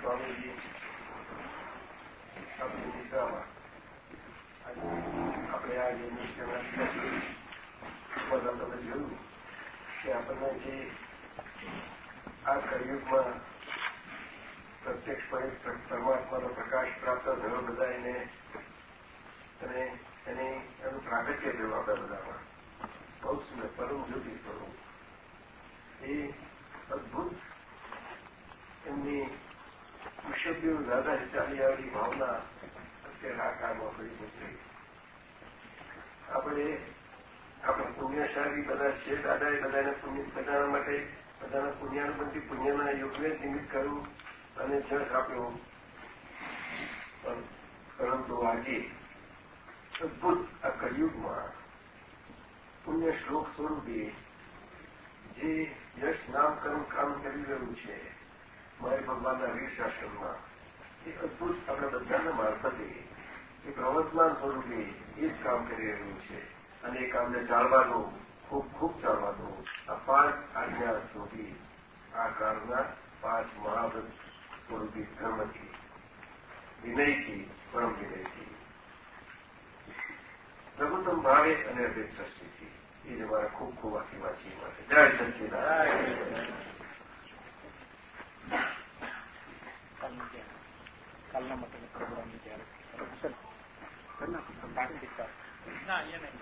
સ્વામીજી આપણી દિશામાં આપણે આ જે નિષ્ઠા તમે જોયું કે આપણને જે આ કળિયુગમાં પ્રત્યક્ષપણે પરમાત્માનો પ્રકાશ પ્રાપ્ત થયો બધા એને અને એની એનું પ્રાગત્ય થયું આપણા બધામાં બહુ સુંદર પરમ જ્યોતિ સ્વરૂપ એ કુશબ્યો દાદા ચાલી ભાવના અત્યારે આ ફરી નીકળી આપણે આપણે પુણ્યશાળી બધા છે, દાદાએ બધાને પુણ્ય બધાના માટે બધાના પુણ્યાનુબંધી પુણ્યના યોગને નિમિત્ત કર્યું અને જશ આપ્યો. પરંતુ આજે અદભુત આ કળિયુગમાં પુણ્ય શ્લોક સ્વરૂપે જે યશ નામકરણ કામ કરી રહ્યું છે મારે ભગવાનના વીર શાસનમાં એ અદભુત આપણે બધાના મારફતે એ પ્રવર્તમાન સ્વરૂપે એ જ કામ કરી રહ્યું છે. અને એ કામને ચાલવા ખૂબ ખૂબ ચાલવા આ પાંચ આજ્ઞા સ્વરૂપી, આ કાળના પાંચ મહાવ્રત સ્વરૂપી ધર્મથી, વિનયથી, પરમ વિનયથી. લઘુત્તમ ભાવે અને અભેદ દ્રષ્ટિથી એ જ મારા ખૂબ ખૂબ છે. માટે જય સચિદાન કાલના માટે પ્રોગ્રામ ત્યારે. ના? એ નહીં.